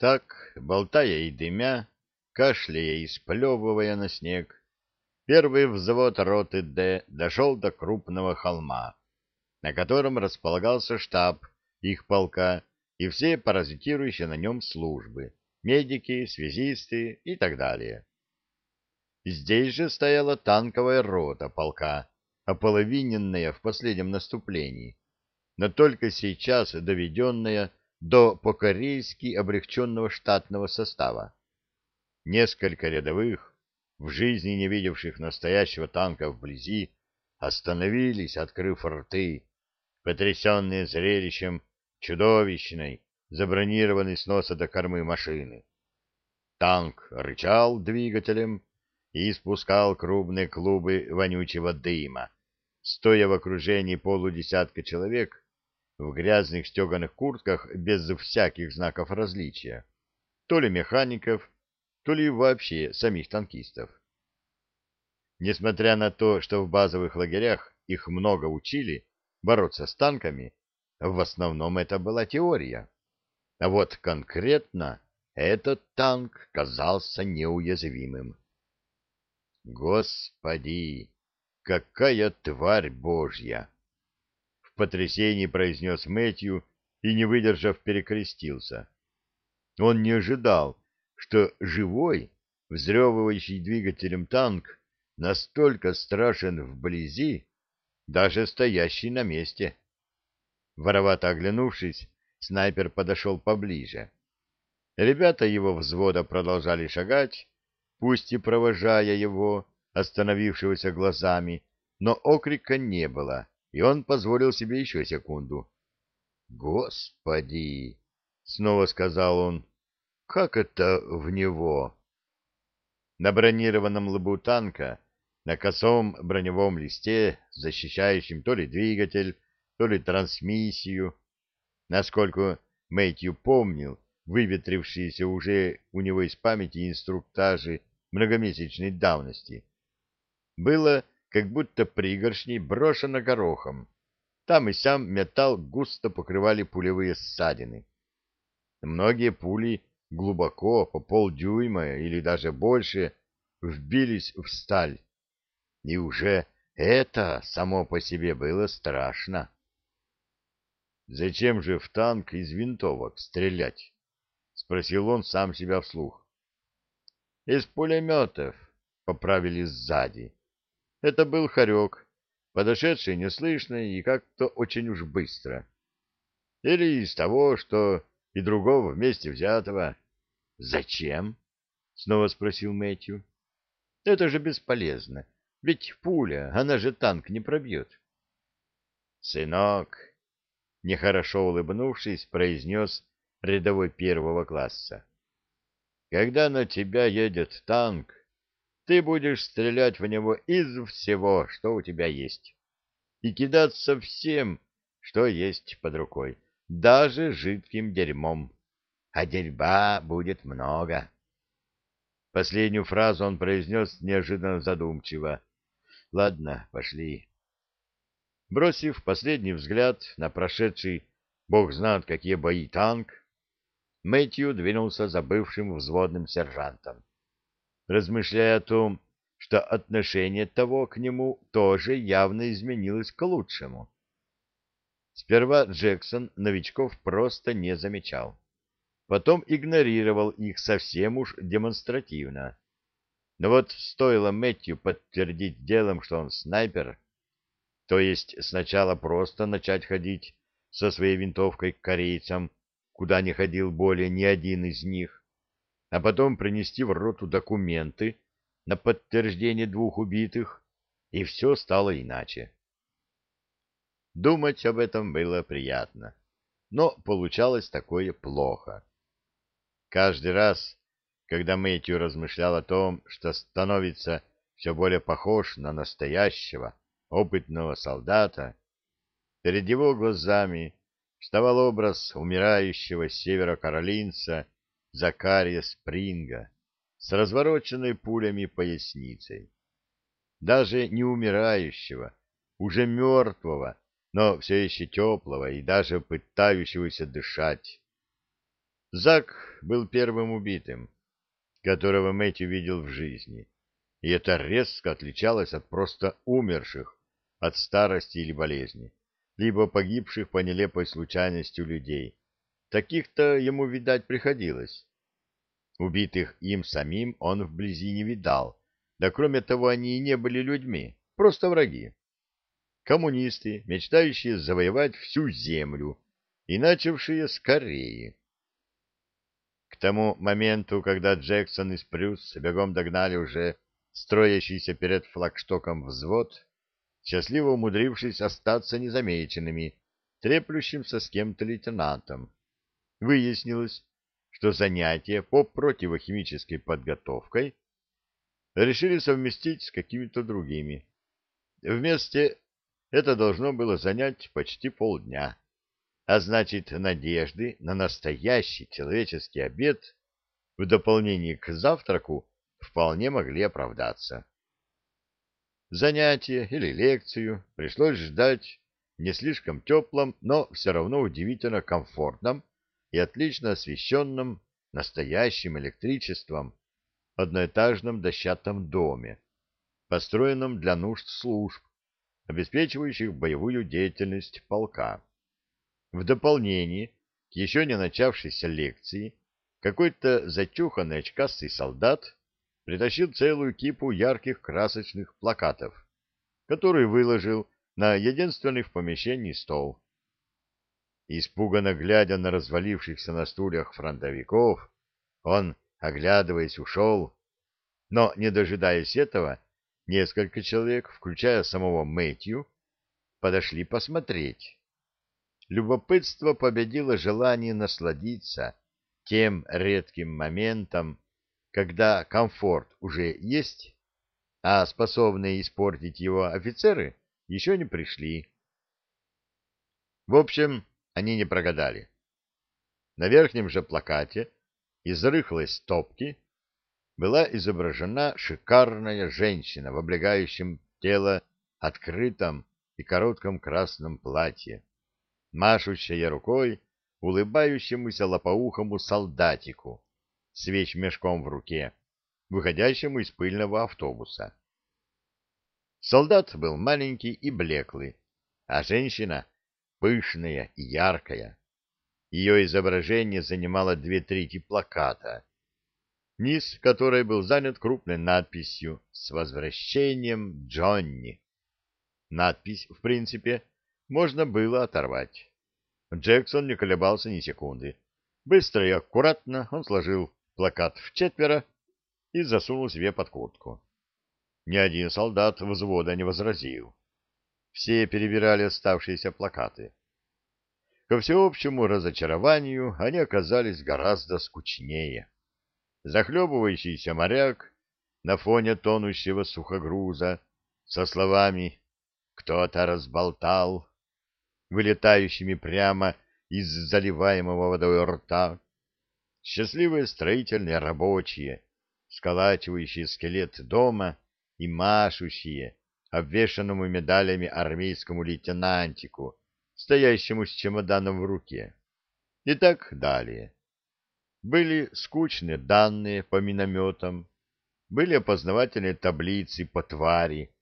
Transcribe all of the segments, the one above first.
Так, болтая и дымя, кашляя и сплевывая на снег, первый взвод роты «Д» дошел до крупного холма, на котором располагался штаб их полка и все паразитирующие на нем службы, медики, связисты и так далее. Здесь же стояла танковая рота полка, ополовиненная в последнем наступлении, но только сейчас доведенная до по-корейски облегченного штатного состава. Несколько рядовых, в жизни не видевших настоящего танка вблизи, остановились, открыв рты, потрясенные зрелищем чудовищной, забронированной с носа до кормы машины. Танк рычал двигателем и испускал крупные клубы вонючего дыма, стоя в окружении полудесятка человек в грязных стеганых куртках без всяких знаков различия, то ли механиков, то ли вообще самих танкистов. Несмотря на то, что в базовых лагерях их много учили бороться с танками, в основном это была теория. А вот конкретно этот танк казался неуязвимым. Господи, какая тварь божья! Потрясении произнес Мэтью и, не выдержав, перекрестился. Он не ожидал, что живой, взрёвывающий двигателем танк настолько страшен вблизи, даже стоящий на месте. Воровато оглянувшись, снайпер подошел поближе. Ребята его взвода продолжали шагать, пусть и провожая его, остановившегося глазами, но окрика не было, и он позволил себе еще секунду. «Господи!» — снова сказал он. «Как это в него?» На бронированном лбу танка, на косом броневом листе, защищающем то ли двигатель, то ли трансмиссию, насколько Мэтью помнил, выветрившиеся уже у него из памяти инструктажи многомесячной давности. Было, как будто пригоршней брошено горохом. Там и сам металл густо покрывали пулевые ссадины. Многие пули глубоко, по полдюйма или даже больше, вбились в сталь. И уже это само по себе было страшно. «Зачем же в танк из винтовок стрелять?» — спросил он сам себя вслух. Из пулеметов, поправили сзади. Это был хорек, подошедший неслышно и как-то очень уж быстро. Или из того, что и другого вместе взятого. Зачем? Снова спросил Мэтью. Это же бесполезно, ведь пуля, она же танк не пробьет. Сынок, нехорошо улыбнувшись, произнес рядовой первого класса. Когда на тебя едет танк, ты будешь стрелять в него из всего, что у тебя есть, и кидаться всем, что есть под рукой, даже жидким дерьмом. А дерьба будет много. Последнюю фразу он произнес неожиданно задумчиво. Ладно, пошли. Бросив последний взгляд на прошедший, бог знает какие бои танк, Мэтью двинулся за бывшим взводным сержантом, размышляя о том, что отношение того к нему тоже явно изменилось к лучшему. Сперва Джексон новичков просто не замечал. Потом игнорировал их совсем уж демонстративно. Но вот стоило Мэтью подтвердить делом, что он снайпер, то есть сначала просто начать ходить со своей винтовкой к корейцам, куда не ходил более ни один из них, а потом принести в роту документы на подтверждение двух убитых, и все стало иначе. Думать об этом было приятно, но получалось такое плохо. Каждый раз, когда Мэтью размышлял о том, что становится все более похож на настоящего, опытного солдата, перед его глазами вставал образ умирающего северокаролинца Закария Спринга с развороченной пулями поясницей. Даже не умирающего, уже мертвого, но все еще теплого и даже пытающегося дышать. Зак был первым убитым, которого Мэтью видел в жизни, и это резко отличалось от просто умерших, от старости или болезни, либо погибших по нелепой случайности людей. Таких-то ему видать приходилось. Убитых им самим он вблизи не видал, да кроме того они и не были людьми, просто враги. Коммунисты, мечтающие завоевать всю землю и начавшие скорее. К тому моменту, когда Джексон и Спрюс бегом догнали уже строящийся перед флагштоком взвод, счастливо умудрившись остаться незамеченными, треплющимся с кем-то лейтенантом, выяснилось, что занятия по противохимической подготовкой решили совместить с какими-то другими. Вместе это должно было занять почти полдня, а значит, надежды на настоящий человеческий обед в дополнение к завтраку вполне могли оправдаться. Занятие или лекцию пришлось ждать не слишком теплом, но все равно удивительно комфортном и отлично освещенном настоящим электричеством одноэтажном дощатом доме, построенном для нужд служб, обеспечивающих боевую деятельность полка. В дополнение к еще не начавшейся лекции какой-то зачуханный очкастый солдат притащил целую кипу ярких красочных плакатов, которые выложил на единственный в помещении стол. Испуганно глядя на развалившихся на стульях фронтовиков, он, оглядываясь, ушел, но, не дожидаясь этого, несколько человек, включая самого Мэтью, подошли посмотреть. Любопытство победило желание насладиться тем редким моментом, когда комфорт уже есть, а способные испортить его офицеры еще не пришли. В общем, они не прогадали. На верхнем же плакате из рыхлой стопки была изображена шикарная женщина в облегающем тело открытом и коротком красном платье, машущая рукой улыбающемуся лопоухому солдатику, с вещмешком в руке, выходящему из пыльного автобуса. Солдат был маленький и блеклый, а женщина — пышная и яркая. Ее изображение занимало две трети плаката, низ которой был занят крупной надписью «С возвращением, Джонни». Надпись, в принципе, можно было оторвать. Джексон не колебался ни секунды. Быстро и аккуратно он сложил плакат в четверо и засунул себе под куртку. Ни один солдат взвода не возразил. Все перебирали оставшиеся плакаты. Ко всеобщему разочарованию они оказались гораздо скучнее. Захлебывающийся моряк на фоне тонущего сухогруза со словами «Кто-то разболтал», вылетающими прямо из заливаемого водой рта, счастливые строительные рабочие, сколачивающие скелет дома и машущие обвешанному медалями армейскому лейтенантику, стоящему с чемоданом в руке. И так далее. Были скучные данные по минометам, были опознавательные таблицы по твари,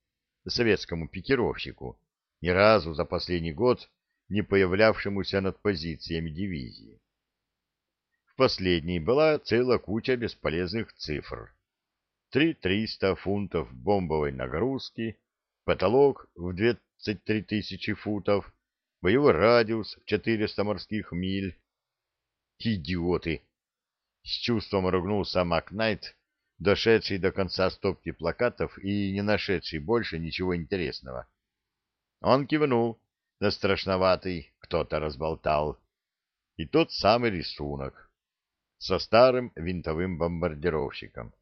советскому пикировщику, ни разу за последний год не появлявшемуся над позициями дивизии последней была целая куча бесполезных цифр. Три триста фунтов бомбовой нагрузки, потолок в 23 тысячи футов, боевой радиус в 400 морских миль. Идиоты! С чувством ругнулся Макнайт, дошедший до конца стопки плакатов и не нашедший больше ничего интересного. Он кивнул на страшноватый, кто-то разболтал, и тот самый рисунок со старым винтовым бомбардировщиком.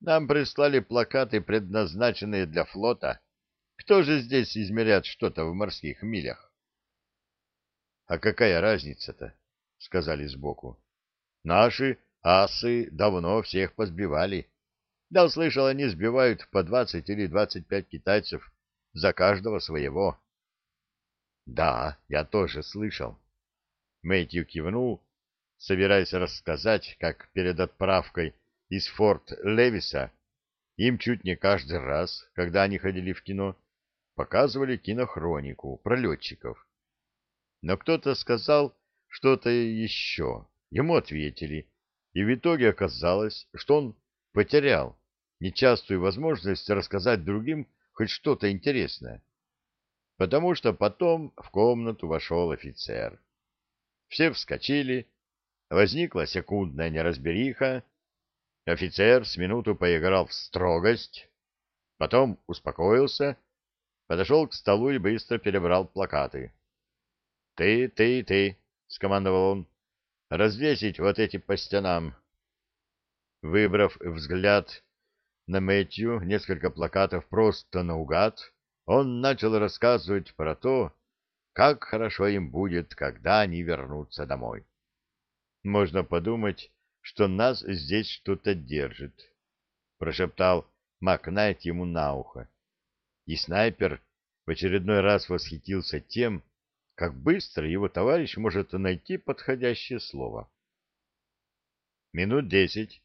Нам прислали плакаты, предназначенные для флота. Кто же здесь измеряет что-то в морских милях? — А какая разница-то? — сказали сбоку. — Наши асы давно всех позбивали. Да, услышал, они сбивают по двадцать или двадцать пять китайцев за каждого своего. — Да, я тоже слышал. Мэтью кивнул собираясь рассказать, как перед отправкой из Форт Левиса. Им чуть не каждый раз, когда они ходили в кино, показывали кинохронику про летчиков. Но кто-то сказал что-то еще, ему ответили, и в итоге оказалось, что он потерял нечастую возможность рассказать другим хоть что-то интересное, потому что потом в комнату вошел офицер. Все вскочили, возникла секундная неразбериха, Офицер с минуту поиграл в строгость, потом успокоился, подошел к столу и быстро перебрал плакаты. — Ты, ты, ты, — скомандовал он, — развесить вот эти по стенам. Выбрав взгляд на Мэтью несколько плакатов просто наугад, он начал рассказывать про то, как хорошо им будет, когда они вернутся домой. Можно подумать, что нас здесь что-то держит, — прошептал Макнайт ему на ухо. И снайпер в очередной раз восхитился тем, как быстро его товарищ может найти подходящее слово. Минут десять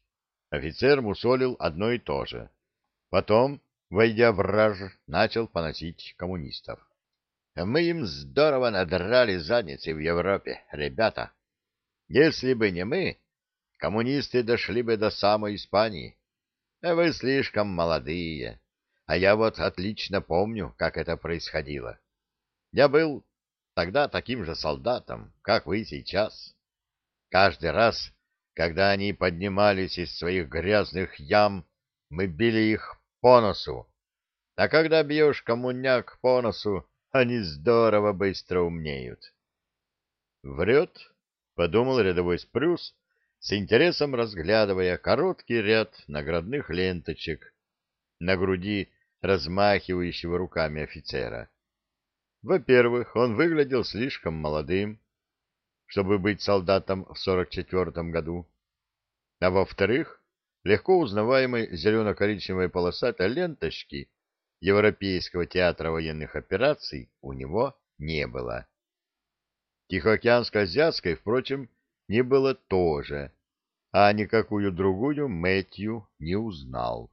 офицер мусолил одно и то же. Потом, войдя в раж, начал поносить коммунистов. «Мы им здорово надрали задницы в Европе, ребята. Если бы не мы, коммунисты дошли бы до самой Испании. А вы слишком молодые. А я вот отлично помню, как это происходило. Я был тогда таким же солдатом, как вы сейчас. Каждый раз, когда они поднимались из своих грязных ям, мы били их по носу. А когда бьешь коммуняк по носу, они здорово быстро умнеют. «Врет?» — подумал рядовой Спрюс, с интересом разглядывая короткий ряд наградных ленточек на груди размахивающего руками офицера. Во-первых, он выглядел слишком молодым, чтобы быть солдатом в 44-м году, а во-вторых, легко узнаваемой зелено-коричневой полосатой ленточки Европейского театра военных операций у него не было. Тихоокеанско-азиатской, впрочем, не было тоже, а никакую другую Мэтью не узнал.